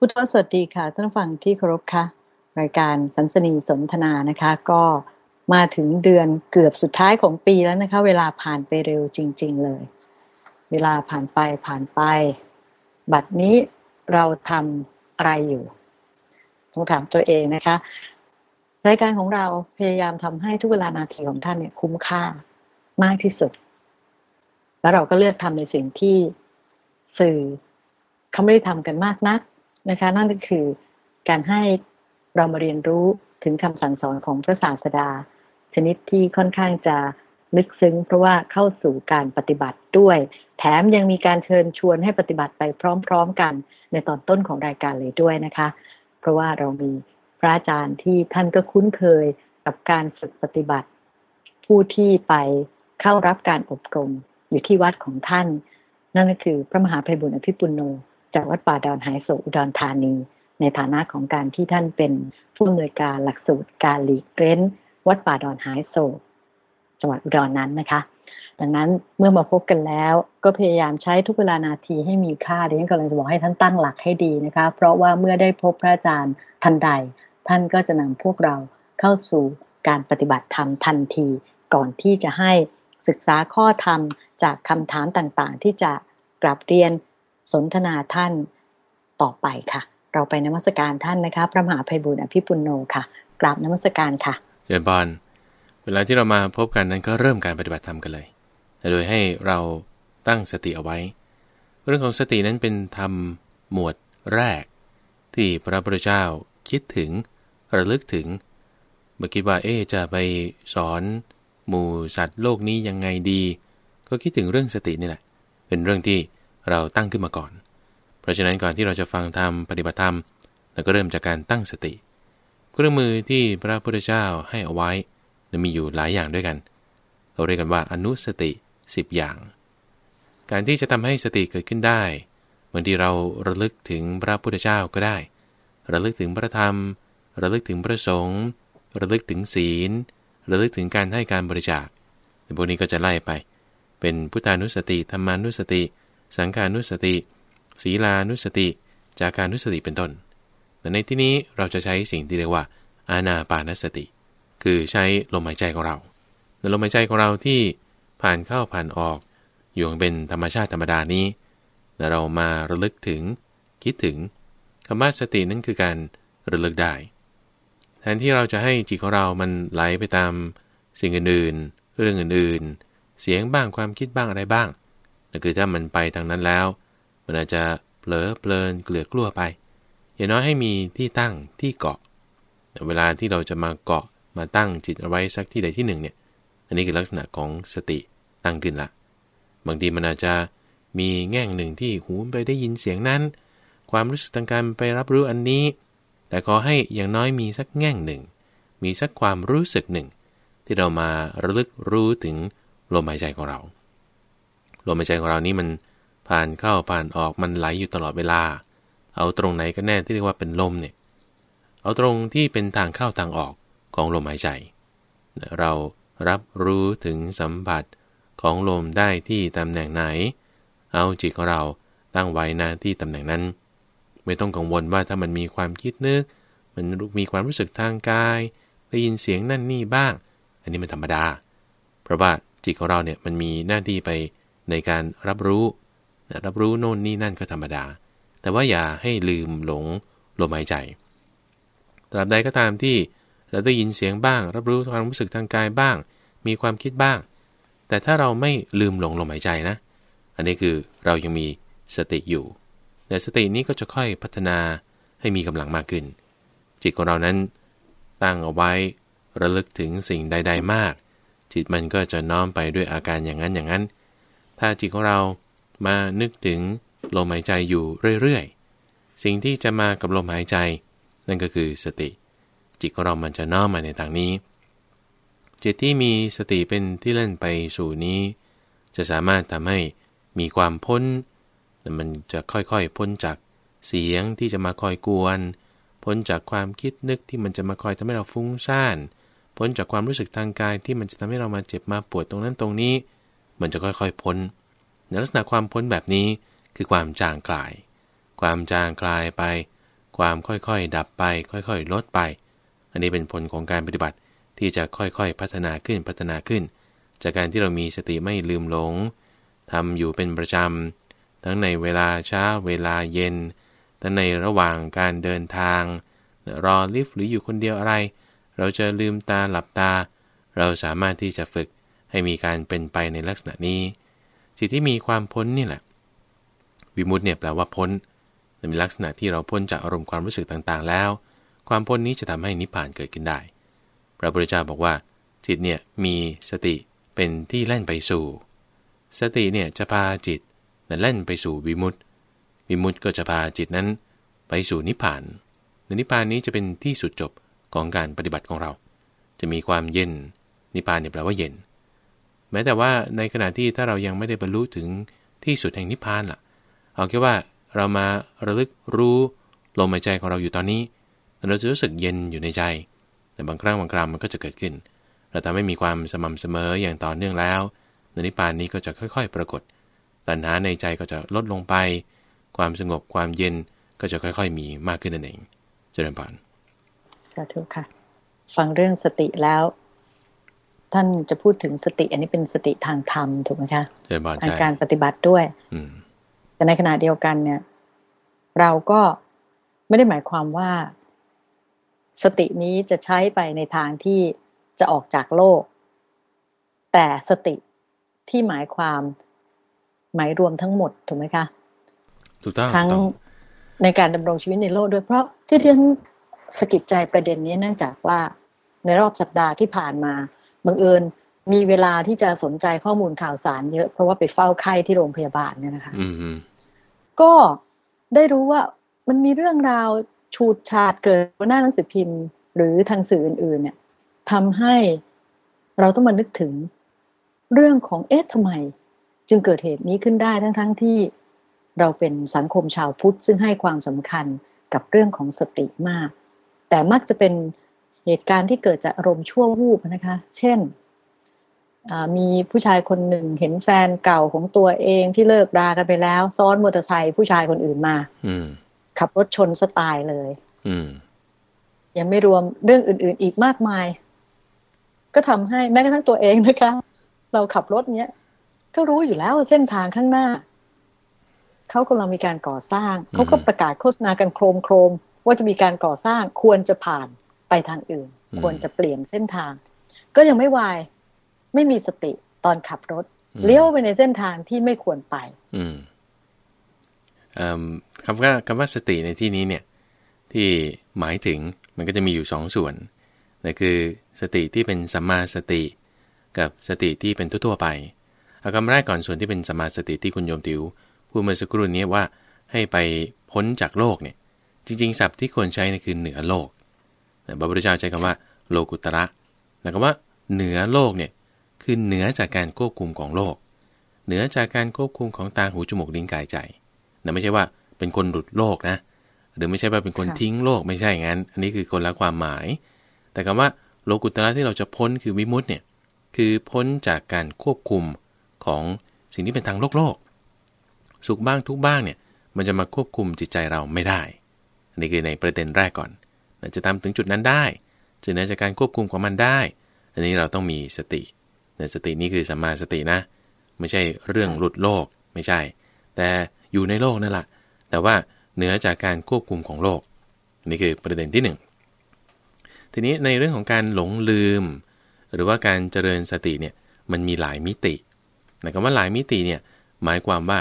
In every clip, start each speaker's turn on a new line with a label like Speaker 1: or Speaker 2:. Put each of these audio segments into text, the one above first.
Speaker 1: พุทธสวัสดีค่ะท่านฟังที่เคารพค่ะ รายการสันสนีสนทนานะคะ ก็มาถึงเดือนเกือบสุดท้ายของปีแล้วนะคะ เวลาผ่านไปเร็วจริง ๆ เลย เวลาผ่านไปผ่านไป บัดนี้เราทำอะไรอยู่ต้องถามตัวเองนะคะ รายการของเราพยายามทำให้ทุกเวลานาทีของท่านเนี่ยคุ้มค่ามากที่สุด แล้วเราก็เลือกทำในสิ่งที่สื่อเขาไม่ได้ทำกันมากนัก นะคะ นั่นก็คือการให้เรามาเรียนรู้ถึงคำสั่งสอนของพระศาสดา ชนิดที่ค่อนข้างจะลึกซึ้ง เพราะว่าเข้าสู่การปฏิบัติด้วย แถมยังมีการเชิญชวนให้ปฏิบัติไปพร้อม ๆ กันในตอนต้นของรายการเลยด้วยนะคะ เพราะว่าเรามีพระอาจารย์ที่ท่านก็คุ้นเคยกับการฝึกปฏิบัติ ผู้ที่ไปเข้ารับการอบรมอยู่ที่วัดของท่าน นั่นก็คือพระมหาภัยบุญอภิปุโน จากวัดป่าดอนหายโศอุดรธานี ในฐานะของการที่ท่านเป็นผู้อำนวยการหลักสูตรการหลีกเล้น วัดป่าดอนหายโศจังหวัดอุดรนนั้นนะคะ ดังนั้นเมื่อมาพบกันแล้วก็พยายามใช้ทุกเวลานาทีให้มีค่าดิฉันกำลังจะบอกให้ท่านตั้งหลักให้ดีนะคะ เพราะว่าเมื่อได้พบพระอาจารย์ทันใด ท่านก็จะนำพวกเราเข้าสู่การปฏิบัติธรรมทันที ก่อนที่จะให้ศึกษาข้อธรรมจากคำถามต่างๆ ที่จะกลับเรียน สนทนาท่านต่อไปค่ะ เราไปนมัสการท่านนะคะ พระมหาภัยบุญอภิปุโนค่ะ กราบนมัสการค่ะ
Speaker 2: เจริญบอลเวลาที่เรามาพบกันนั้นก็เริ่มการปฏิบัติธรรมกันเลยแต่โดยให้เราตั้งสติเอาไว้ เรื่องของสตินั้นเป็นธรรมหมวดแรก ที่พระพุทธเจ้าคิดถึงระลึกถึงเมื่อคิดว่าเอ๊จะไปสอน หมู่สัตว์โลกนี้ยังไงดี ก็คิดถึงเรื่องสตินี่แหละ เป็นเรื่องที่ เราตั้งขึ้นมาก่อน เพราะฉะนั้นก่อนที่เราจะฟังธรรมปฏิบัติธรรมเราก็เริ่มจากการตั้งสติ เครื่องมือที่พระพุทธเจ้าให้เอาไว้มีอยู่หลายอย่างด้วยกัน เราเรียกกันว่าอนุสติ 10 อย่าง การที่จะทำให้สติเกิดขึ้นได้บางทีเราระลึกถึงพระพุทธเจ้าก็ได้ ระลึกถึงพระธรรม ระลึกถึงพระสงฆ์ระลึกถึงศีล ระลึกถึงการให้การบริจาคพวกนี้ก็จะไล่ไป เป็นพุทธานุสติธรรมานุสติ สังขานุสติ ศีลานุสติ จาการนุสติเป็นต้น แต่ในที่นี้เราจะใช้สิ่งที่เรียกว่า อาณาปานสติ คือใช้ลมหายใจของเราในลมหายใจของเราที่ผ่านเข้าผ่านออกอยู่เป็นธรรมชาติธรรมดานี้แต่เรามาระลึกถึง คิดถึงคำว่าสตินั้นคือการระลึกได้ แทนที่เราจะให้จิตของเรามันไหลไปตามสิ่งอื่นๆ เรื่องอื่นๆ เสียงบ้างความคิดบ้างอะไรบ้าง คือถ้ามันไปทางนั้นแล้ว มันอาจจะเผลอเพลินเกลือกลัวไป อย่างน้อยให้มีที่ตั้งที่เกาะ เวลาที่เราจะมาเกาะมาตั้งจิตเอาไว้สักที่ใดที่หนึ่งเนี่ย อันนี้คือลักษณะของสติตั้งขึ้นละ บางทีมันอาจจะมีแง่งหนึ่งที่หูไปได้ยินเสียงนั้น ความรู้สึกทางการไปรับรู้อันนี้ แต่ขอให้อย่างน้อยมีสักแง่งหนึ่ง มีสักความรู้สึกหนึ่ง ที่เรามาระลึกรู้ถึงลมหายใจของเรา ลมหายใจของเรานี้มันผ่านเข้าผ่านออกมันไหลอยู่ตลอดเวลา เอาตรงไหนก็แน่ที่เรียกว่าเป็นลมเนี่ยเอาตรงที่เป็นทางเข้าทางออกของลมหายใจ เรารับรู้ถึงสัมผัสของลมได้ที่ตำแหน่งไหน เอาจิตของเราตั้งไว้นะที่ตำแหน่งนั้น ไม่ต้องกังวลว่าถ้ามันมีความคิดนึก มันมีความรู้สึกทางกาย ได้ยินเสียงนั่นนี่บ้าง อันนี้มันธรรมดา เพราะว่าจิตของเราเนี่ยมันมีหน้าที่ไป ในการรับรู้ รับรู้โน่นนี่นั่นก็ธรรมดา แต่ว่าอย่าให้ลืมหลงลมหายใจ ตราบใดก็ตามที่เราได้ยินเสียงบ้าง รับรู้ความรู้สึกทางกายบ้าง มีความคิดบ้าง แต่ถ้าเราไม่ลืมหลงลมหายใจนะ อันนี้คือเรายังมีสติอยู่ แต่สตินี้ก็จะค่อยพัฒนาให้มีกำลังมากขึ้น จิตของเรานั้นตั้งเอาไว้ระลึกถึงสิ่งใด ๆ มาก จิตมันก็จะน้อมไปด้วยอาการอย่างนั้นอย่างนั้น ถ้าจิตของเรามานึกถึงลมหายใจอยู่เรื่อยๆ สิ่งที่จะมากับลมหายใจ นั่นก็คือสติ จิตของเรามันจะน้อมมาในทางนี้ จิตที่มีสติเป็นที่เล่นไปสู่นี้ จะสามารถทำให้มีความพ้น มันจะค่อยๆพ้นจากเสียงที่จะมาคอยกวน พ้นจากความคิดนึกที่มันจะมาคอยทำให้เราฟุ้งซ่าน พ้นจากความรู้สึกทางกายที่มันจะทำให้เรามาเจ็บมาปวดตรงนั้นตรงนี้ มันจะค่อยๆพ้นในลักษณะความพ้นแบบนี้คือความจางกลาย ความจางกลายไป ความค่อยๆดับไป ค่อยๆ ลดไป อันนี้เป็นผลของการปฏิบัติที่จะค่อยๆ พัฒนาขึ้นพัฒนาขึ้น จากการที่เรามีสติไม่ลืมหลงทำอยู่เป็นประจำ ทั้งในเวลาเช้าเวลาเย็น ทั้งในระหว่างการเดินทาง รอลิฟต์หรืออยู่คนเดียวอะไร เราจะลืมตาหลับตา เราสามารถที่จะฝึก ให้มีการเป็นไปในลักษณะนี้ จิตที่มีความพ้นนี่แหละ วิมุตเนี่ยแปลว่าพ้นเป็นลักษณะที่เราพ้นจากอารมณ์ความรู้สึกต่างๆแล้ว ความพ้นนี้จะทำให้นิพพานเกิดขึ้นได้ พระพุทธเจ้าบอกว่า จิตเนี่ยมีสติเป็นที่แล่นไปสู่ สติเนี่ยจะพาจิตนั้นแล่นไปสู่วิมุตติวิมุตติก็จะพาจิตนั้นไปสู่นิพพานในนิพพานนี้จะเป็นที่สุดจบของการปฏิบัติของเรา จะมีความเย็น นิพพานเนี่ยแปลว่าเย็น ม้แต่ว่าในขณะที่ถ้าเรายังไม่ได้บรรลุถึงที่สุดแห่งนิพพานล่ะ เอาแค่ว่าเรามาระลึกรู้ลมหายใจของเราอยู่ตอนนี้ เราจะรู้สึกเย็นอยู่ในใจ แต่บางครั้งบางคราวมันก็จะเกิดขึ้น เราทำให้มีความสม่ำเสมออย่างต่อเนื่องแล้วในนิพพานนี้ก็จะค่อย ๆ ปรากฏ ตัณหาในใจก็จะลดลงไป ความสงบความเย็นก็จะค่อย ๆ มีมากขึ้นนั่นเอง เจริญพร
Speaker 1: สาธุค่ะ ฟังเรื่องสติแล้ว ท่านจะพูดถึงสติ อันนี้เป็นสติทางธรรมถูกไหมคะ
Speaker 2: เจริญพร
Speaker 1: ในการปฏิบัติด้วย
Speaker 2: อื
Speaker 1: แต่ในขณะเดียวกันเนี่ย เราก็ไม่ได้หมายความว่า สตินี้จะใช้ไปในทางที่จะออกจากโลก แต่สติที่หมายความหมายรวมทั้งหมดถูกไหมคะ
Speaker 2: ถูกต้อง
Speaker 1: ทั้งในการดำรงชีวิตในโลกด้วยเพราะที่ที่ฉันสกิดใจประเด็นนี้เนื่องจากว่าในรอบสัปดาห์ที่ผ่านมา บังเอิญมีเวลาที่จะสนใจข้อมูลข่าวสารเยอะเพราะว่าไปเฝ้าไข้ที่โรงพยาบาลเนี่ยนะคะก็ได้รู้ว่ามันมีเรื่องราวชูดชาดเกิดบนหน้าหนังสือพิมพ์ หรือทางสื่ออื่น ๆ เนี่ยทำให้เราต้องมานึกถึงเรื่องของเอ๊ะทำไม จึงเกิดเหตุนี้ขึ้นได้ทั้งๆทที่เราเป็นสังคมชาวพุทธซึ่งให้ความสำคัญกับเรื่องของสติมาก แต่มักจะเป็น เหตุการณ์ที่เกิดจากอารมณ์ชั่ววูบนะคะ เช่นมีผู้ชายคนหนึ่งเห็นแฟนเก่าของตัวเองที่เลิกรากันไปแล้ว ซ้อนมอเตอร์ไซค์ผู้ชายคนอื่นมาขับรถชนสไตล์เลยยังไม่รวมเรื่องอื่น ๆ อีกมากมาย ก็ทำให้แม้กระทั่งตัวเองนะคะ เราขับรถเนี้ย ก็รู้อยู่แล้วเส้นทางข้างหน้า เขากำลังมีการก่อสร้าง เขาก็ประกาศโฆษณากันโครมโครมว่าจะมีการก่อสร้างควรจะผ่าน ไปทางอื่น ควรจะเปลี่ยนเส้นทาง ก็ยังไม่วายไม่มีสติตอนขับรถ เลี้ยวไปในเส้นทางที่ไม่ควรไป
Speaker 2: อืมคำว่าคำว่าสติในที่นี้เนี่ย ที่หมายถึงมันก็จะมีอยู่สองส่วนนั่นคือสติที่เป็นสัมมาสติ กับสติที่เป็นทั่วๆไปเอาคำแรกก่อนส่วนที่เป็นสัมมาสติที่คุณโยมติวพูดเมื่อสักครู่นี้ว่าให้ไปพ้นจากโลกเนี่ย จริงๆศัพท์ที่ควรใช้นี่คือเหนือโลก พระพุทธเจ้าใช้คำว่า โลกุตระหมายความว่า เหนือโลกเนี่ยคือเหนือจากการควบคุมของโลก เหนือจากการควบคุมของตาหูจมูกลิ้นกายใจนะไม่ใช่ว่าเป็นคนหลุดโลกนะ หรือไม่ใช่ว่าเป็นคนทิ้งโลกไม่ใช่งั้น อันนี้คือคนละความหมาย แต่คำว่าโลกุตระที่เราจะพ้นคือวิมุตเนี่ยคือพ้นจากการควบคุมของสิ่งที่เป็นทางโลกโลก สุขบ้างทุกบ้างเนี่ยมันจะมาควบคุมจิตใจเราไม่ได้อันนี้คือในประเด็นแรกก่อน จะทำถึงจุดนั้นได้จะเหนือจากการควบคุมของมันได้ อันนี้เราต้องมีสติในสตินี้คือสัมมาสตินะ ไม่ใช่เรื่องหลุดโลกไม่ใช่ แต่อยู่ในโลกนั่นแหละแต่ว่าเหนือจากการควบคุมของโลกนี่คือประเด็นที่ 1 ทีนี้ในเรื่องของการหลงลืม หรือว่าการเจริญสติเนี่ยมันมีหลายมิติแต่คำว่าหลายมิติเนี่ยหมายความว่า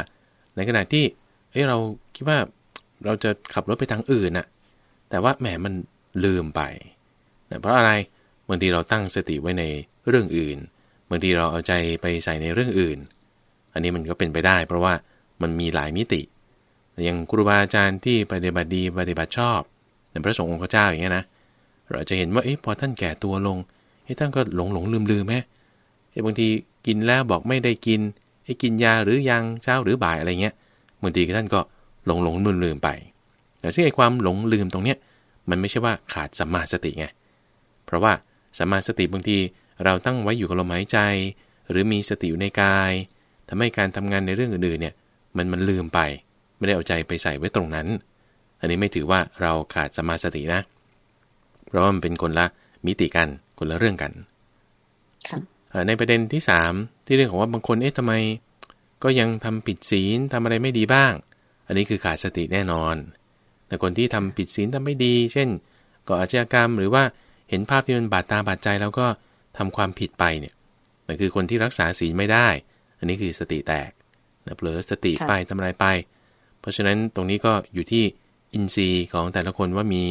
Speaker 2: ในขณะที่เอ้เราคิดว่าเราจะขับรถไปทางอื่นน่ะ แต่ว่าแหมมันลืมไปเพราะอะไรบางทีเราตั้งสติไว้ในเรื่องอื่นบางทีเราเอาใจไปใส่ในเรื่องอื่น อันนี้มันก็เป็นไปได้ เพราะว่ามันมีหลายมิติอย่างครูบาอาจารย์ที่ปฏิบัติดีปฏิบัติชอบในพระสงฆ์องค์เจ้าอย่างเงี้ยนะ เราจะเห็นว่าเอ๊ะพอท่านแก่ตัวลงเอ๊ะท่านก็หลงหลงลืมลืมไหมเอ๊ะบางทีกินแล้วบอกไม่ได้กินให้กินยาหรือยังเช้าหรือบ่ายอะไรเงี้ยบางทีท่านก็หลงหลงลืมลืมไป แต่ซึ่งไอ้ความหลงลืมตรงเนี้ยมันไม่ใช่ว่าขาดสัมมาสติไง เพราะว่าสัมมาสติบางทีเราตั้งไว้อยู่กับลมหายใจ หรือมีสติอยู่ในกายทำให้การทำงานในเรื่องอื่นๆเนี่ยมันมันลืมไป ไม่ได้เอาใจไปใส่ไว้ตรงนั้น อันนี้ไม่ถือว่าเราขาดสมาสตินะ เพราะว่ามันเป็นคนละมิติกันคนละเรื่องกัน
Speaker 1: ค่ะ
Speaker 2: เอ่อในประเด็นที่สามที่เรื่องของว่าบางคนเอ๊ะทำไม ก็ยังทำผิดศีลทำอะไรไม่ดีบ้าง อันนี้คือขาดสติแน่นอน แต่คนที่ทำผิดศีลทำไม่ดี เช่นก่ออาชญากรรม หรือว่าเห็นภาพที่มันบาดตาบาดใจแล้วก็ทำความผิดไปเนี่ยนั่นคือคนที่รักษาศีลไม่ได้ อันนี้คือสติแตกนะเผลอสติไปทำอะไรไป เพราะฉะนั้นตรงนี้ก็อยู่ที่อินทรีย์ของแต่ละคนว่ามี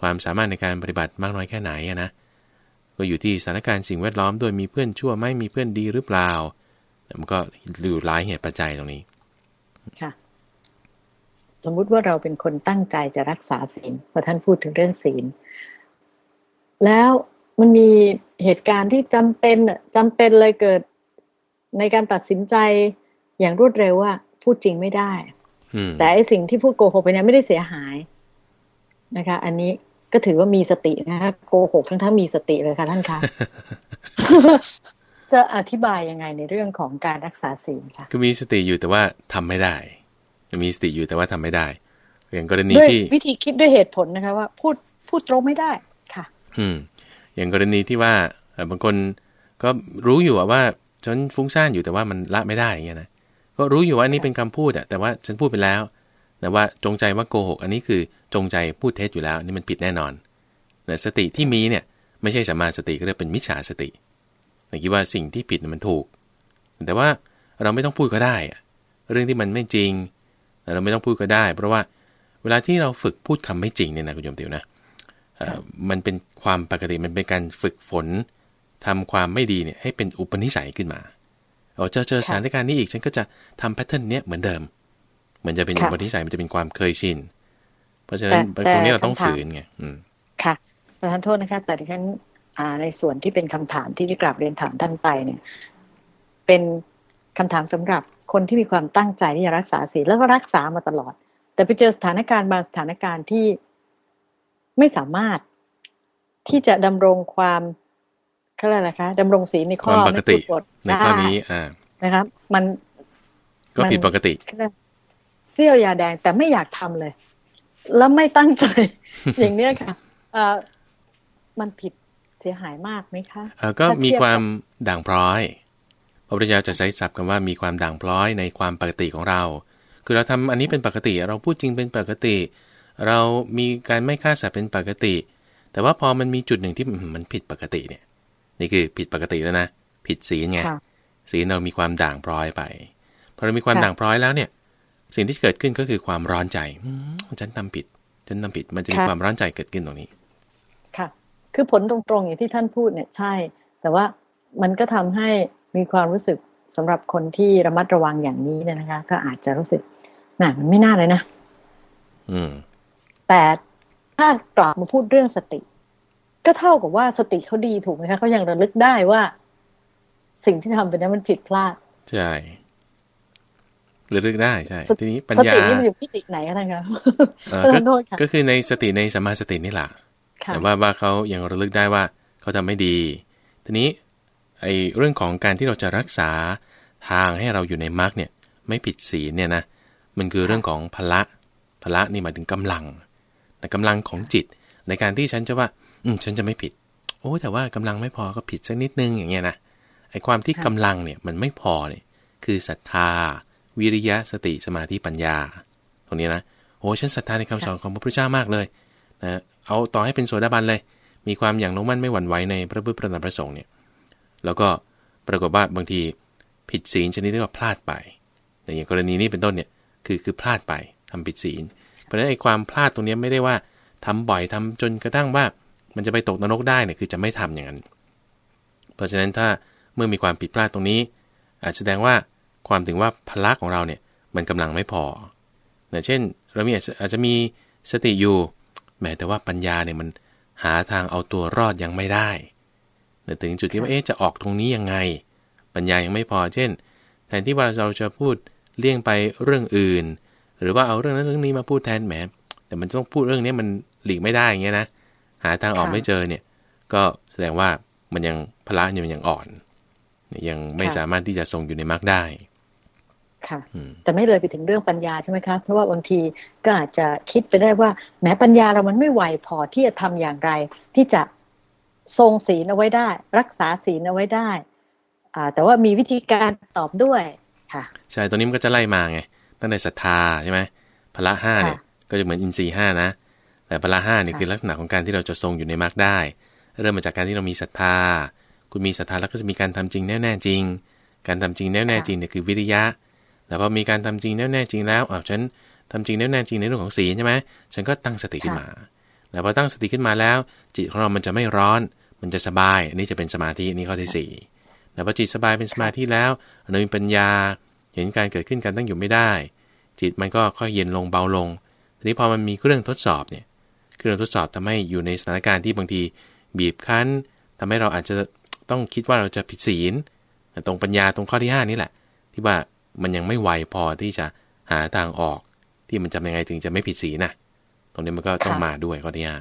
Speaker 2: ความสามารถในการปฏิบัติมากน้อยแค่ไหนอะนะ ก็อยู่ที่สถานการณ์สิ่งแวดล้อมด้วยมีเพื่อนชั่วไหม่มีเพื่อนดีหรือเปล่าแล้วมันก็อยู่หลายเหตุปัจจัยตรงนี้
Speaker 1: ค่ะ สมมุติว่าเราเป็นคนตั้งใจจะรักษาศีลพอท่านพูดถึงเรื่องศีล แล้วมันมีเหตุการณ์ที่จำเป็นน่ะจำเป็นเลยเกิดในการตัดสินใจอย่างรวดเร็วว่า พูดจริงไม่ได้
Speaker 2: อืม
Speaker 1: แต่ไอสิ่งที่พูดโกหกไปเนี่ยไม่ได้เสียหายนะคะ อันนี้ก็ถือว่ามีสตินะคะโกหกทั้งทั้งๆมีสติเลยค่ะท่านคะจะอธิบายยังไงในเรื่องของการรักษาศีลค่ะ
Speaker 2: คือมีสติอยู่แต่ว่าทำไม่ได้ มีสติอยู่แต่ว่าทำไม่ได้ อย่างกรณี
Speaker 1: ด้วย
Speaker 2: ที่
Speaker 1: วิธีคิดด้วยเหตุผลนะคะว่า พูดพูดตรงไม่ได้ค่ะ
Speaker 2: อืม อย่างกรณีที่ว่าเอ่อบางคนก็รู้อยู่อะว่าฉันฟุ้งซ่านอยู่แต่ว่ามันละไม่ได้อย่างเงี้ยนะก็รู้อยู่ว่านี่เป็นคำพูดอะแต่ว่าฉันพูดไปแล้วแต่ว่าจงใจว่าโกหก อันนี้คือจงใจพูดเท็จอยู่แล้วนี่มันผิดแน่นอนแต่สติที่มีเนี่ยไม่ใช่สัมมาสติก็เรียกเป็นมิจฉาสติแต่คิดว่าสิ่งที่ผิดน่ะมันถูก แต่ว่าเราไม่ต้องพูดก็ได้อะเรื่องที่มันไม่จริง เราไม่ต้องพูดก็ได้ เพราะว่าเวลาที่เราฝึกพูดคำไม่จริงเนี่ยนะคุณโยมติวนะเอ่อมันเป็นความปกติมันเป็นการฝึกฝนทำความไม่ดีเนี่ยให้เป็นอุปนิสัยขึ้นมาเอาเจอเจอสถานการณ์นี้อีกฉันก็จะทำแพทเทิร์นเนี้ยเหมือนเดิมมันจะเป็น
Speaker 1: ค่ะ
Speaker 2: อุปนิสัยมันจะเป็นความเคยชิน เพราะฉะนั้น
Speaker 1: แต่แต่
Speaker 2: ตรงนี้เราต้อง
Speaker 1: คำถาม
Speaker 2: ฝืนไงอืม
Speaker 1: ค่ะประธานโทษนะคะ แต่ดิฉันอ่าในส่วนที่เป็นคำถามที่ได้กราบเรียนถามท่านไปเนี่ย เป็นคำถามสำหรับ คนที่มีความตั้งใจที่จะรักษาศีลแล้วก็รักษามาตลอด แต่ไปเจอสถานการณ์บางสถานการณ์ที่ไม่สามารถที่จะดำรงความเขาเรียกอะไรนะคะดำรงศีลในข้อ
Speaker 2: ความปกติ
Speaker 1: ไม่พูดปด
Speaker 2: ในข้อนี้
Speaker 1: ได้
Speaker 2: อ่า
Speaker 1: นะครับ มัน
Speaker 2: ก็
Speaker 1: มัน
Speaker 2: ผิดปกติ
Speaker 1: เสี้ยวยาแดงแต่ไม่อยากทำเลย แล้วไม่ตั้งใจ อย่างเนี้ยค่ะเอ่อมันผิดเสียหายมากไหมคะ
Speaker 2: เอ่อก็
Speaker 1: ถ้าเทียบ
Speaker 2: มีความด่างพร้อยพ ระพุทธเจ้าจะใช้ศัพท์คำว่ามีความด่างพร้อยในความปกติของเรา คือเราทำอันนี้เป็นปกติ เราพูดจริงเป็นปกติ เรามีการไม่ฆ่าสัตว์เป็นปกติ แต่ว่าพอมันมีจุดหนึ่งที่อืมมันผิดปกติเนี่ย นี่คือผิดปกติแล้วนะ ผิดศีลไง
Speaker 1: ค่ะ
Speaker 2: ศีลเรามีความด่างพร้อยไป พอเรามีความ
Speaker 1: ค่ะ
Speaker 2: ด่างพร้อยแล้วเนี่ย สิ่งที่เกิดขึ้นก็คือความร้อนใจอืมฉันทำผิด ฉันทำผิด มันจะมีความร้อนใจเกิดขึ้นตรงนี้
Speaker 1: ค่ะ คือผลตรงๆอย่างที่ท่านพูดเนี่ยใช่ แต่ว่ามันก็ทำให้ มีความรู้สึกสำหรับคนที่ระมัดระวังอย่างนี้เนี่ยนะคะ ก็อาจจะรู้สึกน่ะมันไม่น่าเลยนะ
Speaker 2: อืม
Speaker 1: แต่ถ้ากลับมาพูดเรื่องสติ ก็เท่ากับว่าสติเขาดีถูกไหมคะเขายังระลึกได้ว่า สิ่งที่ทำไปนั้นมันผิดพลาด
Speaker 2: ใช่ระลึกได้ใช่
Speaker 1: สติ
Speaker 2: ทีนี้ปัญ
Speaker 1: ส
Speaker 2: ญา
Speaker 1: ตินี่มันอยู่มิติไหนคะท่านคะ
Speaker 2: เอ่อ
Speaker 1: ข
Speaker 2: ก็
Speaker 1: อโทษค่ะ
Speaker 2: ก็คือในสติในสัมมาสตินี่แหละ
Speaker 1: ค่ะ
Speaker 2: แต่ว่าว่าเขายังระลึกได้ว่าเขาทำไม่ดี ทีนี้ ไอเรื่องของการที่เราจะรักษาทางให้เราอยู่ในมรรคเนี่ยไม่ผิดศีลเนี่ยนะมันคือเรื่องของพละพละนี่หมายถึงกำลังแต่กำลังของจิตในการที่ฉันจะว่า อืมฉันจะไม่ผิด โอ้แต่ว่ากำลังไม่พอก็ผิดสักนิดนึงอย่างเงี้ยนะไอความที่
Speaker 1: ค่ะ
Speaker 2: กำลังเนี่ยมันไม่พอเนี่ยคือศรัทธา วิริยะสติสมาธิปัญญา ตรงนี้นะโอ้ฉันศรัทธาในคำสอนของพระพุทธเจ้ามากเลยนะเอาต่อให้เป็นโสดาบันเลย มีความอย่างนุ่มั่นไม่หวั่นไหวในพระพุทธพระธรรมพระสงฆ์เนี่ย แล้วก็ปรากฏว่าบางทีผิดศีลชนิดที่ว่าพลาดไปแต่อย่างกรณีนี้เป็นต้นเนี่ยคือคือพลาดไปทำผิดศีล เพราะฉะนั้นไอ้ความพลาดตรงนี้ไม่ได้ว่าทำบ่อยทำจนกระทั่งว่ามันจะไปตกนรกได้เนี่ยคือจะไม่ทำอย่างนั้น เพราะฉะนั้นถ้าเมื่อมีความผิดพลาดตรงนี้ อาจแสดงว่าความถึงว่าพละของเราเนี่ยมันกำลังไม่พอนะเช่น เรามีอาจจะมีสติอยู่แม้แต่ว่าปัญญาเนี่ยมันหาทางเอาตัวรอดยังไม่ได้ ถึงจุดที่ว่าเอ๊ะจะออกตรงนี้ยังไง ปัญญายังไม่พอ เช่น แทนที่ว่าเราจะพูดเลี่ยงไปเรื่องอื่น หรือว่าเอาเรื่องนั้นเรื่องนี้มาพูดแทนแหมแต่มันต้องพูดเรื่องนี้มันหลีกไม่ได้อย่างเงี้ยนะหาทางออก
Speaker 1: ค่ะ
Speaker 2: ไม่เจอเนี่ย ก็แสดงว่ามันยังพละเนี่ยมันยังอ่อน ยังไม่
Speaker 1: ค่ะ
Speaker 2: สามารถที่จะทรงอยู่ในมรรคได้
Speaker 1: ค่ะแต่ไม่เลยไปถึงเรื่องปัญญาใช่ไหมคะเพราะว่าบางทีก็อาจจะคิดไปได้ว่าแม้ปัญญาเรามันไม่ไหวพอที่จะทำอย่างไร ที่จะ ทรงศีลเอาไว้ได้ รักษาศีลเอาไว้ได้อ่าแต่ว่ามีวิธีการตอบด้วยค่ะ
Speaker 2: ใช่ตัวนี้มันก็จะไล่มาไงตั้งแต่ศรัทธาใช่ไหมพละห้าเนี่ยก็จะเหมือนอินทรีห้านะ แต่พละห้าเนี่ยคือลักษณะของการที่เราจะทรงอยู่ในมรรคได้ เริ่มมาจากการที่เรามีศรัทธา คุณมีศรัทธาแล้วก็จะมีการทำจริงแน่แน่จริง การทำจริงแน่แน่จริงเนี่ยคือวิริยะ แต่พอมีการทำจริงแน่แน่จริงแล้วอ้าวฉันทำจริงแน่แน่จริงในเรื่องของศีลใช่ไหมฉันก็ตั้งสติขึ้นมา แต่พอตั้งสติขึ้นมาแล้ว จิตของเรามันจะไม่ร้อน มันจะสบาย อันนี้จะเป็นสมาธินี่ข้อที่สี่แต่พอจิตสบายเป็นสมาธิแล้วเรามีปัญญา เห็นการเกิดขึ้นการตั้งอยู่ไม่ได้ จิตมันก็ค่อยเย็นลงเบาลงทีนี้พอมันมีเครื่องทดสอบเนี่ยเครื่องทดสอบทำให้อยู่ในสถานการณ์ที่บางทีบีบคั้นทำให้เราอาจจะต้องคิดว่าเราจะผิดศีลตรงปัญญาตรงข้อที่ 5 นี่แหละ ที่ว่ามันยังไม่ไวพอที่จะหาทางออก ที่มันจะยังไงถึงจะไม่ผิดศีลนะ ตรงนี้มันก็ต้องมาด้วยข้อที่ห้า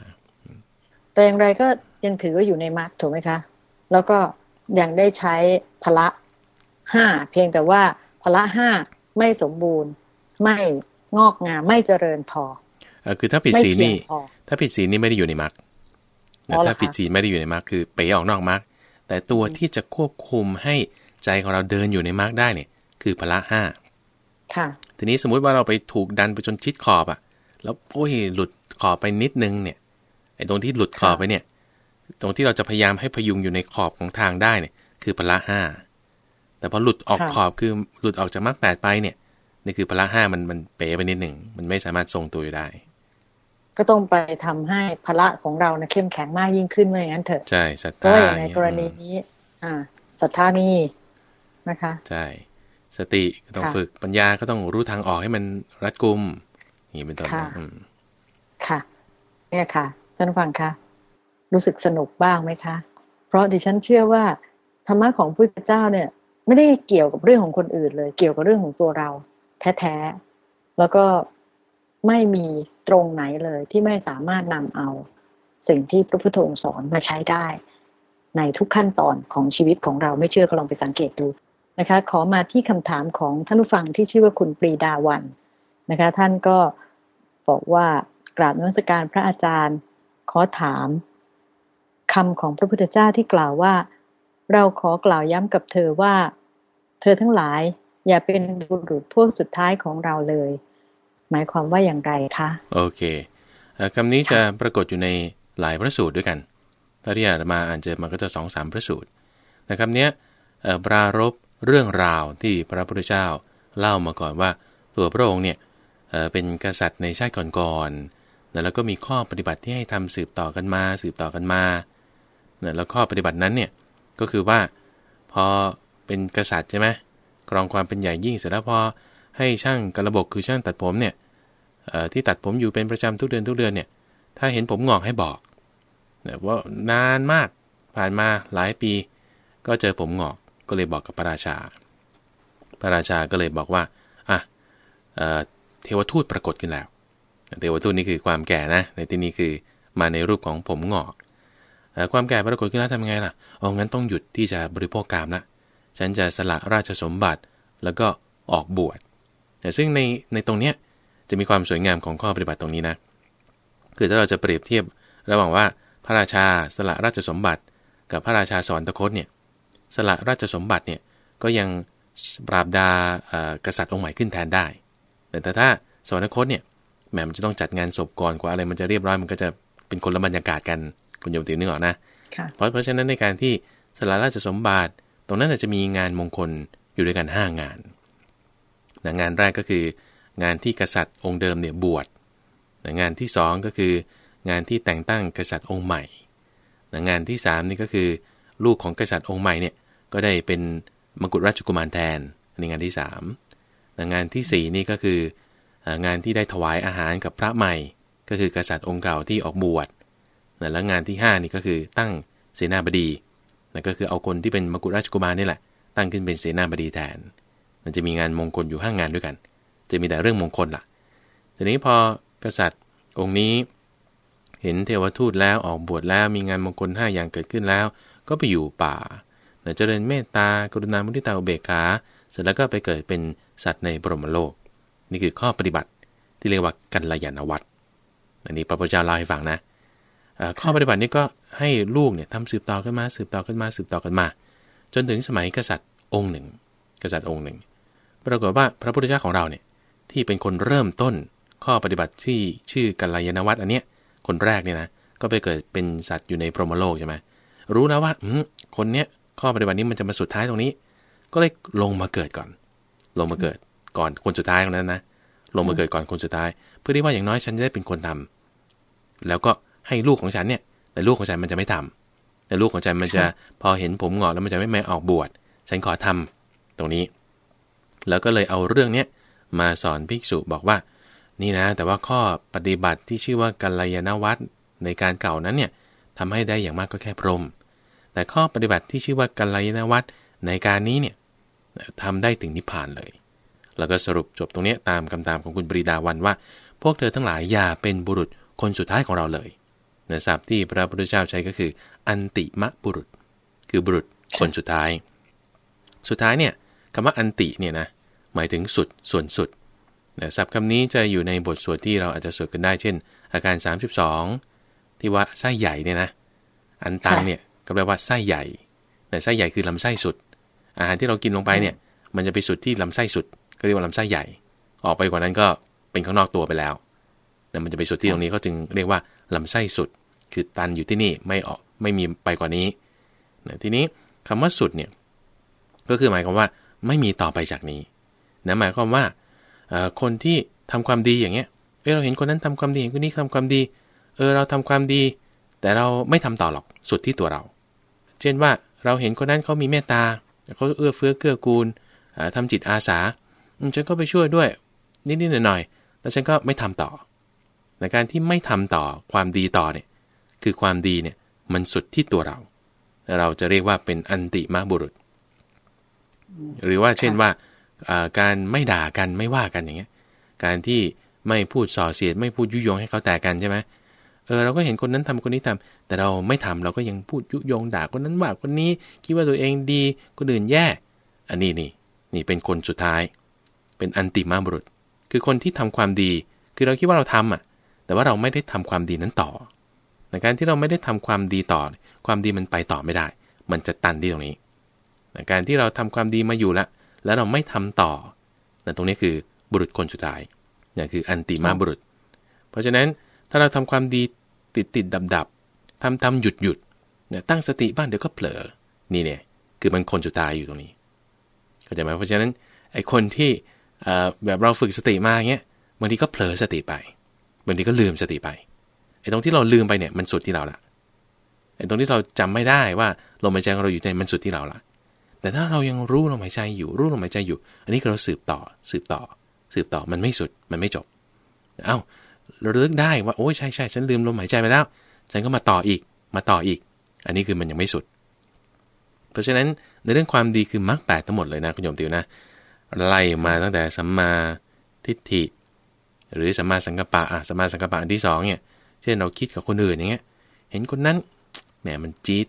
Speaker 1: แต่อย่างไรก็ยังถือว่าอยู่ในมรรคถูกไหมคะ แล้วก็ยังได้ใช้พละห้าเพียงแต่ว่าพละห้าไม่สมบูรณ์ ไม่งอกงามไม่เจริญพอ
Speaker 2: อคือถ้าผิดศีลนี่ ถ้าผิดศีลนี่ไม่ได้อยู่ในมรรคถ้าผิดศีลไม่ได้อยู่ในมรรคคือไปออกนอกมรรคแต่ตัวที่จะควบคุมให้ใจของเราเดินอยู่ในมรรคได้เนี่ย คือพละห้า
Speaker 1: ค่ะ
Speaker 2: ทีนี้สมมุติว่าเราไปถูกดันไปจนชิดขอบอะ แล้วโอ้ยหลุดขอบไปนิดนึงเนี่ยไอ้ตรงที่หลุดขอบไปเนี่ย ตรงที่เราจะพยายามให้พยุงอยู่ในขอบของทางได้เนี่ย คือพละห้าแต่พอหลุดออกขอบคือหลุดออกจากมรรคแปดไปเนี่ยนี่คือพละห้ามันมันเป๋ไปนิดหนึ่งมันไม่สามารถทรงตัวอยู่ได้
Speaker 1: ก็ต้องไปทำให้พละของเรานะเข้มแข็งมากยิ่งขึ้นเมื่ออย่างนั้นเถอะ
Speaker 2: ใช่ศรัทธา
Speaker 1: เพราะอย่างในกรณีนี้ อ่าศรัทธามีนะคะ
Speaker 2: ใช่ สติก็ต้องฝึกปัญญาก็ต้องรู้ทางออกให้มันรัดกุม นี่เป็นต้น
Speaker 1: ค่ะ เนี่ยค่ะท่านฟังคะรู้สึกสนุกบ้างไหมคะ เพราะดิฉันเชื่อว่าธรรมะของพระเจ้าเนี่ย ไม่ได้เกี่ยวกับเรื่องของคนอื่นเลย เกี่ยวกับเรื่องของตัวเรา แท้ๆแล้วก็ไม่มีตรงไหนเลยที่ไม่สามารถนำเอา สิ่งที่พระพุทธองค์สอนมาใช้ได้ ในทุกขั้นตอนของชีวิตของเราไม่เชื่อก็ลองไปสังเกตดูนะคะ ขอมาที่คำถามของท่านผู้ฟังที่ชื่อว่าคุณปรีดาวัน นะคะ ท่านก็บอกว่ากราบนมัสการพระอาจารย์ ขอถามคำของพระพุทธเจ้าที่กล่าวว่า เราขอกล่าวย้ำกับเธอว่า เธอทั้งหลายอย่าเป็นบุรุษพวกสุดท้ายของเราเลย หมายความว่าอย่างไรคะ
Speaker 2: โอเคคำนี้จะปรากฏอยู่ในหลายพระสูตรด้วยกันถ้าที่อาจมาอ่านเจอมันก็จะสองสามพระสูตรแต่คำนี้ปรารบเรื่องราวที่พระพุทธเจ้าเล่ามาก่อนว่าตัวพระองค์เนี่ย เป็นกษัตริย์ในชาติก่อนๆแล้วก็มีข้อปฏิบัติที่ให้ทำสืบต่อกันมา สืบต่อกันมา แล้วข้อปฏิบัตินั้นเนี่ยก็คือว่าพอเป็นกษัตริย์ใช่ไหมกรองความเป็นใหญ่ยิ่งเสร็จแล้วพอให้ช่างกระบบคือช่างตัดผมเนี่ยที่ตัดผมอยู่เป็นประจำทุกเดือนทุกเดือนเนี่ยถ้าเห็นผมงอกให้บอกนะว่านานมากผ่านมาหลายปี ก็เจอผมงอกก็เลยบอกกับพระราชา พระราชาก็เลยบอกว่าอะ เทวทูตปรากฏขึ้นแล้ว เทวทูตนี่คือความแก่นะ ในที่นี้คือมาในรูปของผมงอกความแก่ปรากฏขึ้นแล้วทำไงล่ะอ๋องั้นต้องหยุดที่จะบริโภคกามละฉันจะสละราชสมบัติแล้วก็ออกบวชแต่ซึ่งในในตรงเนี้ยจะมีความสวยงามของข้อปฏิบัติตรงนี้นะ คือถ้าเราจะเปรียบเทียบระหว่างว่าพระราชาสละราชสมบัติ กับพระราชาสวรรคตเนี่ยสละราชสมบัติเนี่ยก็ยังปราบดากษัตริย์องค์ใหม่ขึ้นแทนได้ แต่ถ้าสวรรคตเนี่ยแหมมันจะต้องจัดงานศพก่อนกว่าอะไรมันจะเรียบร้อยมันก็จะเป็นคนละบรรยากาศกันคุณโยมตินึกออกนะเพราะเพราะฉะนั้นในการที่สละราชสมบัติรงนั้นอาจจะมีงานมงคลอยู่ด้วยกัน5งานนะงานแรกก็คืองานที่กษัตริย์องค์เดิมเนี่ยบวชนะงานที่ 2 ก็คืองานที่แต่งตั้งกษัตริย์องค์ใหม่นะงานที่3นี่ก็คือ ลูกของกษัตริย์องค์ใหม่เนี่ยก็ได้เป็นมกุฎราชกุมารแทนในงานที่3นะ งานที่ 4 นี่ก็คืองานที่ได้ถวายอาหารกับพระใหม่ ก็คือกษัตริย์องค์เก่าที่ออกบวชแล้วงานที่ 5 นี่ก็คือตั้งเสนาบดีนั่นก็คือเอาคนที่เป็นมกุฎราชกุมารนี่แหละ ตั้งขึ้นเป็นเสนาบดีแทน มันจะมีงานมงคลอยู่ห้างงานด้วยกัน จะมีแต่เรื่องมงคลล่ะ ทีนี้พอกษัตริย์องค์นี้เห็นเทวทูตแล้วออกบวชแล้วมีงานมงคลห้าอย่างเกิดขึ้นแล้ว ก็ไปอยู่ป่าเจริญเมตตากรุณามุทิตาอุเบกขา เสร็จแล้วก็ไปเกิดเป็น สัตว์ในบรมโลก นี่คือข้อปฏิบัติที่เรียกว่ากัลยาณวัตรอันนี้พระพุทธเจ้าเล่าให้ฟังนะข้อปฏิบัตินี้ก็ให้ลูกเนี่ยทำสืบต่อกันมา สืบต่อกันมา สืบต่อกันมา จนถึงสมัยกษัตริย์องค์หนึ่ง กษัตริย์องค์หนึ่ง ปรากฏว่าพระพุทธเจ้าของเราเนี่ยที่เป็นคนเริ่มต้นข้อปฏิบัติที่ชื่อกัลยาณวัตรอันเนี้ยคนแรกเนี่ยนะก็ไปเกิดเป็นสัตว์อยู่ในพรหมโลกใช่ไหมรู้นะว่าอืคนเนี้ยข้อปฏิบัตินี้มันจะมาสุดท้ายตรงนี้ ก็เลยลงมาเกิดก่อน ลงมาเกิดก่อนคนสุดท้ายตรงนั้นนะ ลงมาเกิดก่อนคนสุดท้าย เพื่อที่ว่าอย่างน้อยฉันจะได้เป็นคนทำแล้วก็ให้ลูกของฉันเนี่ย แต่ลูกของฉันมันจะไม่ทำแต่ลูกของฉันมันจะพอเห็นผมงอกแล้วมันจะไม่แม่ออกบวช ฉันขอทำตรงนี้ แล้วก็เลยเอาเรื่องเนี้ยมาสอนภิกษุบอกว่า นี่นะ แต่ว่าข้อปฏิบัติที่ชื่อว่ากัลยาณวัตรในการเก่านั้นเนี่ยทำให้ได้อย่างมากก็แค่พรม แต่ข้อปฏิบัติที่ชื่อว่ากัลยาณวัตรในการนี้เนี่ย ทำได้ถึงนิพพานเลย แล้วก็สรุปจบตรงนี้ตามคำตามของคุณปรีดาวันว่า พวกเธอทั้งหลายอย่าเป็นบุรุษคนสุดท้ายของเราเลยนะศัพท์ที่พระพุทธเจ้าใช้ก็คือ อันติมะบุรุษ คือบุรุษคนสุดท้าย สุดท้ายเนี่ยคำว่าอันติเนี่ยนะหมายถึงสุดส่วนสุดนะศัพท์คำนี้จะอยู่ในบทสวดที่เราอาจจะสวดกันได้เช่น อาการ 32 ที่ว่าไส้ใหญ่เนี่ยนะ อันตังเนี่ยก็แปลว่าไส้ใหญ่แต่ไส้ใหญ่คือลำไส้สุด อาหารที่เรากินลงไปเนี่ย มันจะไปสุดที่ลำไส้สุด ก็เรียกว่าลำไส้ใหญ่ ออกไปกว่านั้นก็เป็นข้างนอกตัวไปแล้วแต่มันจะไปสุดที่ตรงนี้เขาจึงเรียกว่าลำไส้สุด คือตันอยู่ที่นี่ไม่ออกไม่มีไปกว่านี้นะทีนี้คำว่าสุดเนี่ยก็คือหมายความว่าไม่มีต่อไปจากนี้นะหมายความว่าคนที่ทำความดีอย่างเงี้ยเออเราเห็นคนนั้นทำความดีคนนี้ทำความดี เออเราทำความดี แต่เราไม่ทำต่อหรอกสุดที่ตัวเรา เช่นว่าเราเห็นคนนั้นเขามีเมตตา เขาเอื้อเฟื้อเกื้อกูลทำจิตอาสาฉันก็ไปช่วยด้วย นิดๆหน่อยๆแล้วฉันก็ไม่ทำต่อในการที่ไม่ทำต่อความดีต่อเนี่ยคือความดีเนี่ยมันสุดที่ตัวเรา เราจะเรียกว่าเป็นอันติมาบุรุษ หรือว่าเช่นว่าการไม่ด่ากันไม่ว่ากันอย่างเงี้ย การที่ไม่พูดส่อเสียดไม่พูดยุยงให้เขาแตกกันใช่ไหมเออเราก็เห็นคนนั้นทำคนนี้ทำแต่เราไม่ทำเราก็ยังพูดยุยงด่าคนนั้นว่าคนนี้ คิดว่าตัวเองดีคนอื่นแย่ อันนี้นี่นี่เป็นคนสุดท้าย เป็นอันติมาบุรุษ คือคนที่ทำความดี คือเราคิดว่าเราทำอะ แต่ว่าเราไม่ได้ทำความดีนั้นต่อในการที่เราไม่ได้ทำความดีต่อ ความดีมันไปต่อไม่ได้ มันจะตันที่ตรงนี้ในการที่เราทำความดีมาอยู่ล้วแล้วเราไม่ทำต่อนั่ตรงนี้คือบุรุษคนสุดท้ายนี่คืออันติมาบุรุษ เพราะฉะนั้นถ้าเราทำความดี ติดติดดับดับทำทำหยุดหยุดเนี่ยตั้งสติบ้างเดี๋ยวก็เผลอ นี่เนี่ยคือมันคนสุดท้ายอยู่ตรงนี้ เข้าใจไหมเพราะฉะนั้นไอ้คนที่แบบเราฝึกสติมาเงี้ยบางทีก็เผลอสติไปบางทีก็ลืมสติไปไอ้ตรงที่เราลืมไปเนี่ยมันสุดที่เราละไอ้ตรงที่เราจำไม่ได้ว่าลมหายใจของเราอยู่ในมันสุดที่เราละแต่ถ้าเรายังรู้ลมหายใจอยู่รู้ลมหายใจอยู่ อันนี้เราสืบต่อสืบต่อ สืบต่อมันไม่สุดมันไม่จบเอ้า ราเลือกได้ว่าโอ้ยใช่ใช่ฉันลืมลมหายใจไปแล้ว ฉันก็มาต่ออีกมาต่ออีก อันนี้คือมันยังไม่สุด เพราะฉะนั้นในเรื่องความดีคือมรรคแปดทั้งหมดเลยนะคุณโยมติวนะไล่มาตั้งแต่สัมมาทิฏฐิ หรือสัมมาสังกัปปะอะสัมมาสังกัปปะอันที่สองเนี่ยเช่นเราคิดกับคนอื่นอย่างเงี้ยเห็นคนนั้นแหมมันจี๊ด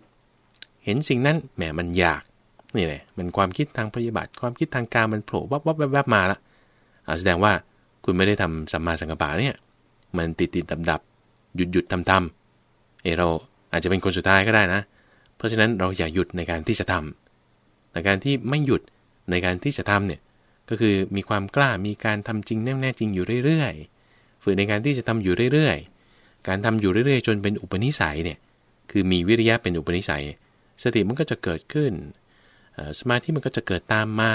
Speaker 2: เห็นสิ่งนั้นแหมมันอยากนี่แหละมันความคิดทางปฏิบัติความคิดทางการมันโผล่วับวับแวบมาละแสดงว่าคุณไม่ได้ทำสัมมาสังกัปปะเนี่ย มันติดติดดับดับหยุดหยุดทำทำเอเราอาจจะเป็นคนสุดท้ายก็ได้นะ เพราะฉะนั้นเราอย่าหยุดในการที่จะทำแต่การที่ไม่หยุดในการที่จะทำเนี่ยก็คือมีความกล้ามีการทำจริงแน่แน่จริงอยู่เรื่อยๆ ฝึกในการที่จะทำอยู่เรื่อยๆ การทำอยู่เรื่อยๆ จนเป็นอุปนิสัยเนี่ยคือมีวิริยะเป็นอุปนิสัย สติมันก็จะเกิดขึ้น สมาธิมันก็จะเกิดตามมา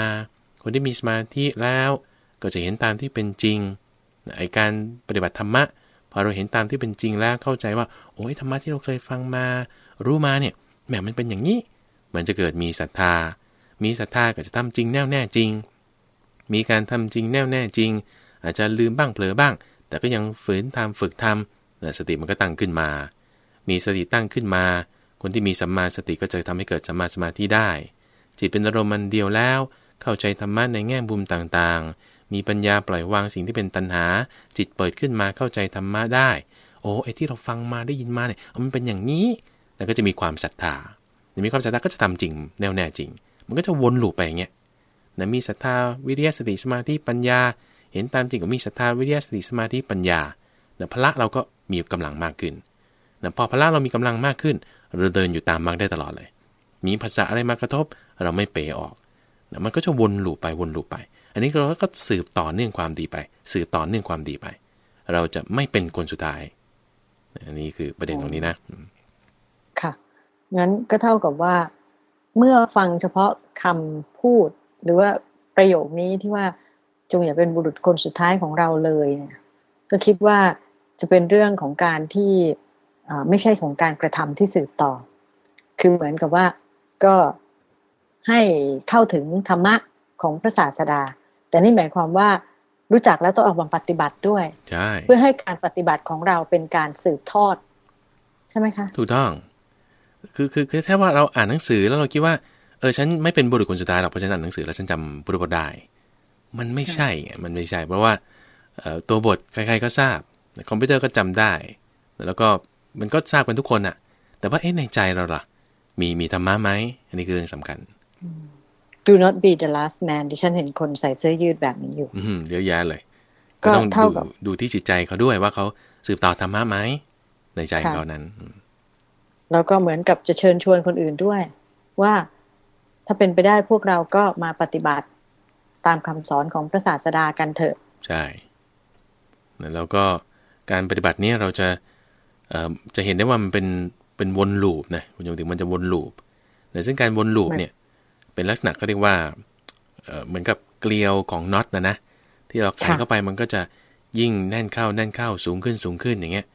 Speaker 2: คนที่มีสมาธิแล้วก็จะเห็นตามที่เป็นจริง ไอการปฏิบัติธรรมะพอเราเห็นตามที่เป็นจริงแล้วเข้าใจว่า โอ้ยธรรมะที่เราเคยฟังมา รู้มาเนี่ยแหมมันเป็นอย่างนี้ มันจะเกิดมีศรัทธา มีศรัทธาก็จะทำจริงแน่วแน่จริง มีการทำจริงแน่วแน่จริง อาจจะลืมบ้างเผลอบ้าง แต่ก็ยังฝืนทำฝึกทำสติมันก็ตั้งขึ้นมา มีสติตั้งขึ้นมา คนที่มีสัมมาสติก็จะทำให้เกิดสัมมาสมาธิได้จิตเป็นอารมณ์มันเดียวแล้ว เข้าใจธรรมะในแง่บุมต่าง มีปัญญาปล่อยวางสิ่งที่เป็นตัณหา จิตเปิดขึ้นมาเข้าใจธรรมะได้ โอ้ไอ้ที่เราฟังมาได้ยินมาเนี่ยมันเป็นอย่างนี้แล้วก็จะมีความศรัทธามีความศรัทธาก็จะทำจริงแน่วแน่จริง มันก็จะวนลูปไปอย่างเงี้ยนะมีศรัทธาวิริยะสติสมาธิปัญญา เห็นตามจริงก็มีศรัทธาวิริยะสติสมาธิปัญญานะพละเราก็มีกำลังมากขึ้นนะพอพละเรามีกำลังมากขึ้น เราเดินอยู่ตามมรรคได้ตลอดเลย มีภาษาอะไรมากระทบเราไม่เปออกนะมันก็จะวนลูปไปวนลูปไป นนี้เราก็สืบต่อเนื่องความดีไป สืบต่อเนื่องความดีไป เราจะไม่เป็นคนสุดท้าย อันนี้คือประเด็นตรงนี้นะ
Speaker 1: ค่ะ งั้นก็เท่ากับว่า เมื่อฟังเฉพาะคำพูด หรือว่าประโยคนี้ที่ว่าจงอย่าเป็นบุรุษคนสุดท้ายของเราเลยเนี่ยก็คิดว่าจะเป็นเรื่องของการที่ไม่ใช่ของการกระทำที่สืบต่อ คือเหมือนกับว่าก็ให้เข้าถึงธรรมะของพระศาสดา แต่นี่หมายความว่ารู้จักแล้วต้องออกมาปฏิบัติด้วย
Speaker 2: ใช่
Speaker 1: เพื่อให้การปฏิบัติของเราเป็นการสืบทอด ใช่ไหมคะ
Speaker 2: ถูกต้อง คือคือคือถ้าว่าเราอ่านหนังสือแล้วเราคิดว่าเออฉันไม่เป็นบุรุษคนสุดท้ายหรอกเพราะฉันอ่านหนังสือแล้วฉันจำพุทธบทได้ มันไม่ใช่มันไม่ใช่ เพราะว่าตัวบทใครๆก็ทราบ คอมพิวเตอร์ก็จำได้ แล้วก็มันก็ทราบกันทุกคนอะแต่ว่าเอ๊ะในใจเราล่ะ มีมีธรรมะไหมอันนี้คือเรื่องสำคัญ
Speaker 1: Do not be the last man ดิฉันเห็นคนใส่เสื้อยืดแบบนี้อยู่
Speaker 2: อืมเยอะแยะเลย ก็ต้องดูดูที่จิตใจเขาด้วยว่าเขาสืบต่อธรรมะไหมในใจเขานั้น
Speaker 1: แล้วก็เหมือนกับจะเชิญชวนคนอื่นด้วย ว่าถ้าเป็นไปได้พวกเราก็มาปฏิบัติตามคำสอนของพระศาสดากันเถอะ
Speaker 2: ใช่แล้วก็การปฏิบัตินี้เราจะจะเห็นได้ว่ามันเป็นเป็นวนลูปนะคุณโยมถึงมันจะวนลูปแต่ซึ่งการวนลูปเนี่ย เป็นลักษณะก็เรียกว่าเหมือนกับเกลียวของน็อตนะนะ ที่เราขันเข้าไปมันก็จะยิ่งแน่นเข้าแน่นเข้าสูงขึ้นสูงขึ้นอย่างเงี้ย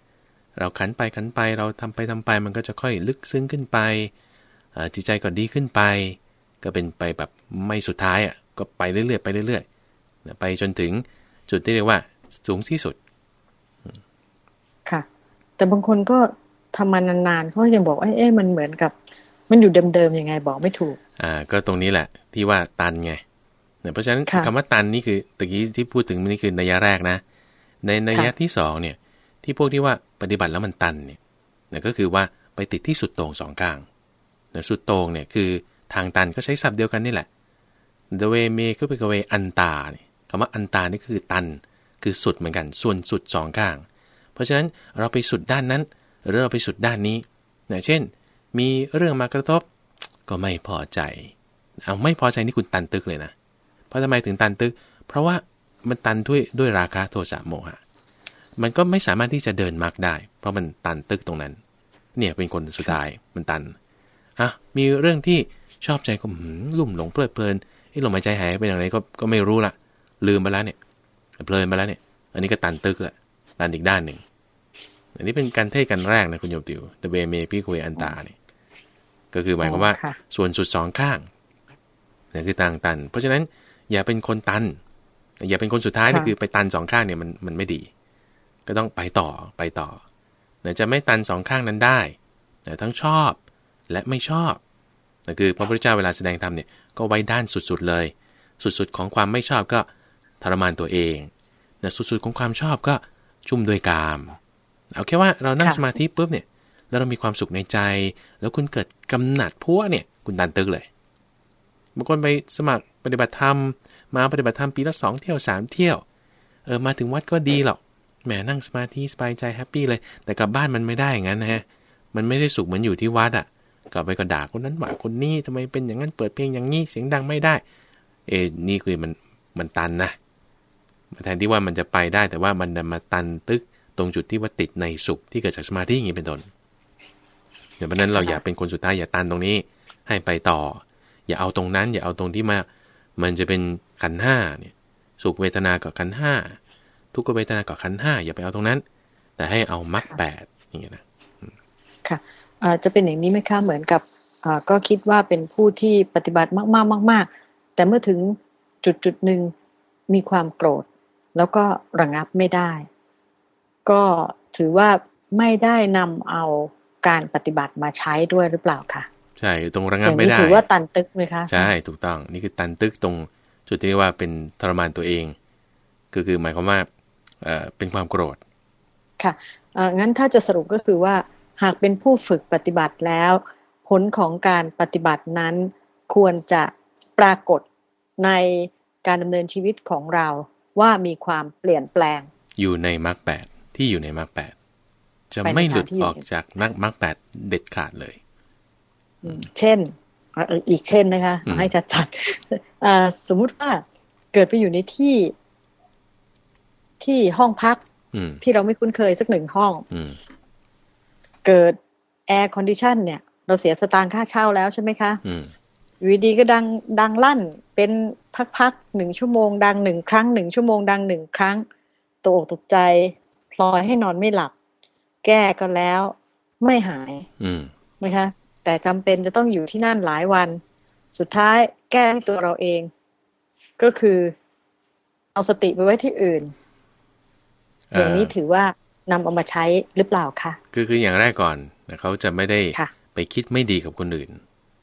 Speaker 2: เราขันไปขันไปเราทำไปทำไปมันก็จะค่อยลึกซึ้งขึ้นไปจิตใจก็ดีขึ้นไป ก็เป็นไปแบบไม่สุดท้ายอะก็ไปเรื่อยๆไปเรื่อยๆไปจนถึงจุดที่เรียกว่าสูงที่สุด
Speaker 1: ค่ะ แต่บางคนก็ทำมานานๆเขายังบอกว่าเอ๊ะมันเหมือนกับ มันอยู่เดิมๆยังไงบอกไม่ถูก
Speaker 2: อ่า ก็ตรงนี้แหละ ที่ว่าตันไงเนี่ยเพราะฉะนั้นคำว่าตันนี่คือตะกี้ที่พูดถึงนี่คือนัยยะแรกนะ ในนัยยะที่สองเนี่ย ที่พวกที่ว่าปฏิบัติแล้วมันตันเนี่ยเนี่ยก็คือว่าไปติดที่สุดโต่งสองกลางเนี่ยสุดโต่งเนี่ยคือทางตันก็ใช้ศัพท์เดียวกันนี่แหละ the way เมก็เป็น way อันตาเนี่ยคำว่าอันตานี่คือตัน คือสุดเหมือนกัน ส่วนสุดสองข้าง เพราะฉะนั้นเราไปสุดด้านนั้น หรือเราไปสุดด้านนี้นะเช่น มีเรื่องมากระทบก็ไม่พอใจ เอาไม่พอใจนี่คุณตันตึกเลยนะ เพราะทำไมถึงตันตึก เพราะว่ามันตันด้วยด้วยราคะโทสะโมหะ มันก็ไม่สามารถที่จะเดินมากได้ เพราะมันตันตึกตรงนั้น เนี่ยเป็นคนสุดท้ายมันตัน อะ มีเรื่องที่ชอบใจก็ลุ่มหลงเพลิดเพลินไอ้ลมหายใจหายไปอย่างไรก็ก็ไม่รู้ละลืมไปแล้วเนี่ย เพลินไปแล้วเนี่ย อันนี้ก็ตันตึกละตันอีกด้านหนึ่ง อันนี้เป็นการเทศกันแรกนะคุณโยมติวเตเบเมพี่คุยอันตาเนี่ย ก็คือหมายความว่าส่วนสุดสองข้างนี่คือต่างตัน เพราะฉะนั้นอย่าเป็นคนตัน อย่าเป็นคนสุดท้ายนี่คือไปตันสองข้างเนี่ยมันมันไม่ดี ก็ต้องไปต่อไปต่อเนี่ยจะไม่ตันสองข้างนั้นได้แต่ทั้งชอบและไม่ชอบนั่นคือพระพุทธเจ้าเวลาแสดงธรรมเนี่ยก็ไว้ด้านสุดๆเลย สุดๆของความไม่ชอบก็ทรมานตัวเองแต่สุดๆของความชอบก็ชุ่มด้วยกาม เอาแค่ว่าเรานั่งสมาธิปุ๊บเนี่ย แล้วเรามีความสุขในใจ แล้วคุณเกิดกำหนัดพัวเนี่ยคุณดันตึกเลยบางคนไปสมัครปฏิบัติธรรม มาปฏิบัติธรรมปีละสองเที่ยวสามเที่ยวเออมาถึงวัดก็ดีหรอกแหมนั่งสมาธิสบายใจแฮปปี้เลย แต่กลับบ้านมันไม่ได้อย่างนั้นนะฮะมันไม่ได้สุขเหมือนอยู่ที่วัดอะ่ะ กลับไปก็ด่าคนนั้นว่าคนนี้ทำไมเป็นอย่างนั้นเปิดเพลงอย่างนี้เสียงดังไม่ได้ เอนี่คือมันมันตันนะแทนที่ว่ามันจะไปได้แต่ว่ามันมาตันตึกตรงจุดที่ว่าติดในสุขที่เกิดจากสมาธิอย่างนี้เป็นต้น เพราะนั้นเราอย่าเป็นคนสุดท้ายอย่าตันตรงนี้ ให้ไปต่อ อย่าเอาตรงนั้น อย่าเอาตรงที่มา มันจะเป็นขันห้าเนี่ยสุขเวทนากับขันห้าทุกขเวทนากับขันห้าอย่าไปเอาตรงนั้น แต่ให้เอามรรคแปดอย่างเงี้ยนะ
Speaker 1: ค่ะจะเป็นอย่างนี้ไหมคะเหมือนกับก็คิดว่าเป็นผู้ที่ปฏิบัติมากๆมากๆ แต่เมื่อถึงจุดจุดหนึ่งมีความโกรธ แล้วก็ระงับไม่ได้ ก็ถือว่าไม่ได้นำเอา การปฏิบัติมาใช้ด้วยหรือเปล่าคะ
Speaker 2: ใช่ตรงระงับไม่ได้
Speaker 1: ถือว่าตันตึกไหมคะ
Speaker 2: ใช่ถูกต้องนี่คือตันตึกตรงจุดที่เรียกว่าเป็นทรมานตัวเองคือคือหมายความว่าเอ่อเป็นความโกรธ
Speaker 1: ค่ะเอ่องั้นถ้าจะสรุปก็คือว่าหากเป็นผู้ฝึกปฏิบัติแล้ว ผลของการปฏิบัตินั้นควรจะปรากฏในการดำเนินชีวิตของเราว่ามีความเปลี่ยนแปลง
Speaker 2: อยู่ในมรรคแปดที่อยู่ในมรรคแปด จะ
Speaker 1: ไปใน
Speaker 2: ไม่หลุด
Speaker 1: ทางที่
Speaker 2: ออกจากนักมรรคแปดเด็ดขาดเลย
Speaker 1: อืมเช่นเอ่ออีกเช่นนะคะ
Speaker 2: อืม
Speaker 1: เอาให้ชัดๆเอ่อสมมุติว่าเกิดไปอยู่ในที่ที่ห้องพัก
Speaker 2: อืม
Speaker 1: ที่เราไม่คุ้นเคยสักหนึ่งห้อง
Speaker 2: อืม
Speaker 1: เกิด air condition เนี่ย เราเสียสตางค์ค่าเช่าแล้วใช่ไหมคะ
Speaker 2: อืม
Speaker 1: อยู่ดีๆก็ดังดังลั่น เป็นพักๆหนึ่งชั่วโมง ดังหนึ่งครั้งหนึ่งชั่วโมงดังหนึ่งครั้งตกอกตกใจ พลอยให้นอนไม่หลับ แก้ก็แล้ว ไม่หาย
Speaker 2: อืม
Speaker 1: นะคะ แต่จำเป็นจะต้องอยู่ที่นั่นหลายวัน สุดท้ายแก้ที่ตัวเราเอง ก็คือเอาสติไปไว้ที่อื่นอย่างนี้ถือว่านำเอามาใช้หรือเปล่าคะ
Speaker 2: คือคืออย่างแรกก่อนนะเขาจะไม่ได้
Speaker 1: ค่ะ
Speaker 2: ไปคิดไม่ดีกับคนอื่น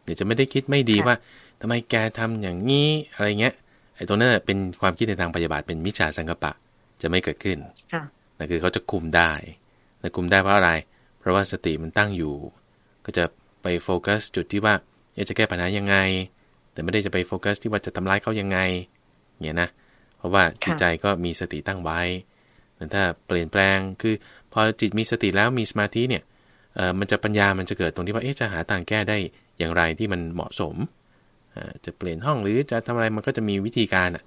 Speaker 2: เดี๋ยวจะไม่ได้คิดไม่ดี
Speaker 1: ค่ะ
Speaker 2: ว่าทำไมแกทำอย่างนี้อะไรเงี้ยไอ้ตรงนั้นนะเป็นความคิดในทางปฏิบัติเป็นมิจฉาสังกปะ จะไม่เกิดขึ้น
Speaker 1: ค่ะ
Speaker 2: นั่นคือเขาจะคุมได้ แต่คุมได้เพราะอะไร เพราะว่าสติมันตั้งอยู่ ก็จะไปโฟกัสจุดที่ว่าอยากจะแก้ปัญหายังไง แต่ไม่ได้จะไปโฟกัสที่ว่าจะทำร้ายเขายังไงเนี่ยนะ เพราะว่าจิตใจก็มีสติตั้งไว้ แต่ถ้าเปลี่ยนแปลง คือพอจิตมีสติแล้วมีสมาธิเนี่ยเออมันจะปัญญามันจะเกิดตรงที่ว่า เอ๊ะ จะหาทางแก้ได้อย่างไรที่มันเหมาะสม จะเปลี่ยนห้องหรือจะทำอะไรมันก็จะมีวิธีการอะ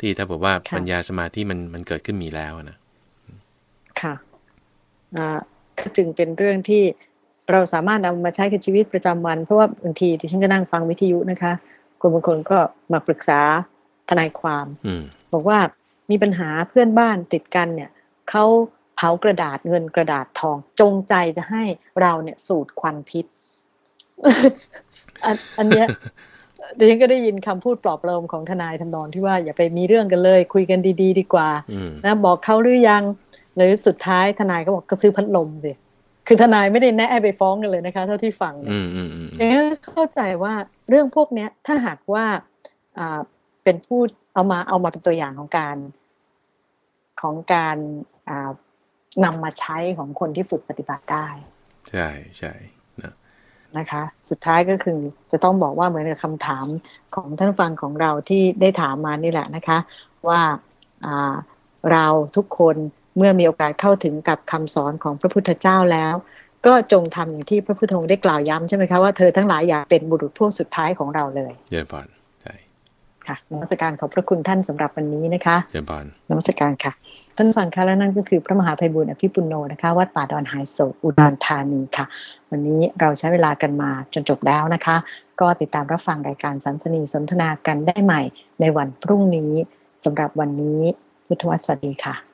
Speaker 2: ที่ถ้าบอกว่าปัญญาสมาธิมันมันเกิดขึ้นมีแล้วนะ
Speaker 1: จึงเป็นเรื่องที่เราสามารถนำมาใช้กับชีวิตประจำวัน เพราะว่าบางทีที่ฉันก็นั่งฟังวิทยุนะคะ คนบางคนก็มาปรึกษาทนายความ
Speaker 2: อืม
Speaker 1: บอกว่ามีปัญหาเพื่อนบ้านติดกันเนี่ยเขาเผากระดาษเงินกระดาษทอง จงใจจะให้เราเนี่ยสูดควันพิษ อันอันเนี้ยดิฉันก็ได้ยินคำพูดปลอบประโลมของทนายทำนองที่ว่าอย่าไปมีเรื่องกันเลย คุยกันดี ๆ ดีกว่า
Speaker 2: อืม
Speaker 1: นะบอกเขาหรือยัง หรือสุดท้ายทนายก็บอกก็ซื้อพัดลมสิคือทนายไม่ได้แนะให้ไปฟ้องกันเลยนะคะ เท่าที่ฟังเนี่ย
Speaker 2: อืมอืมอืม
Speaker 1: เอ๊ะเข้าใจว่าเรื่องพวกเนี้ย ถ้าหากว่าอ่าเป็นพูดเอามาเอามาเป็นตัวอย่างของการของการอ่านำมาใช้ของคนที่ฝึกปฏิบัติได้
Speaker 2: ใช่ใช่นะ
Speaker 1: นะคะ สุดท้ายก็คือจะต้องบอกว่าเหมือนกับคำถามของท่านฟังของเราที่ได้ถามมานี่แหละนะคะ ว่าอ่าเราทุกคน เมื่อมีโอกาสเข้าถึงกับคำสอนของพระพุทธเจ้าแล้ว ก็จงทำอย่างที่พระพุทธองค์ได้กล่าวย้ำใช่ไหมคะว่าเธอทั้งหลายอยากเป็นบุรุษพวกสุดท้ายของเราเลย
Speaker 2: เยินพรใช่
Speaker 1: ค่ะนมัสการขอบพระคุณท่านสำหรับวันนี้นะคะ
Speaker 2: เยินพร
Speaker 1: นมัสการค่ะ ท่านฟังคะและนั่นก็คือพระมหาภัยบุญอภิปุโนนะคะวัดป่าดอนไฮโซอุดรธานีค่ะ วันนี้เราใช้เวลากันมาจนจบแล้วนะคะ ก็ติดตามรับฟังรายการสันสนีสนทนากันได้ใหม่ในวันพรุ่งนี้สำหรับวันนี้พุทธวสวัสดีค่ะ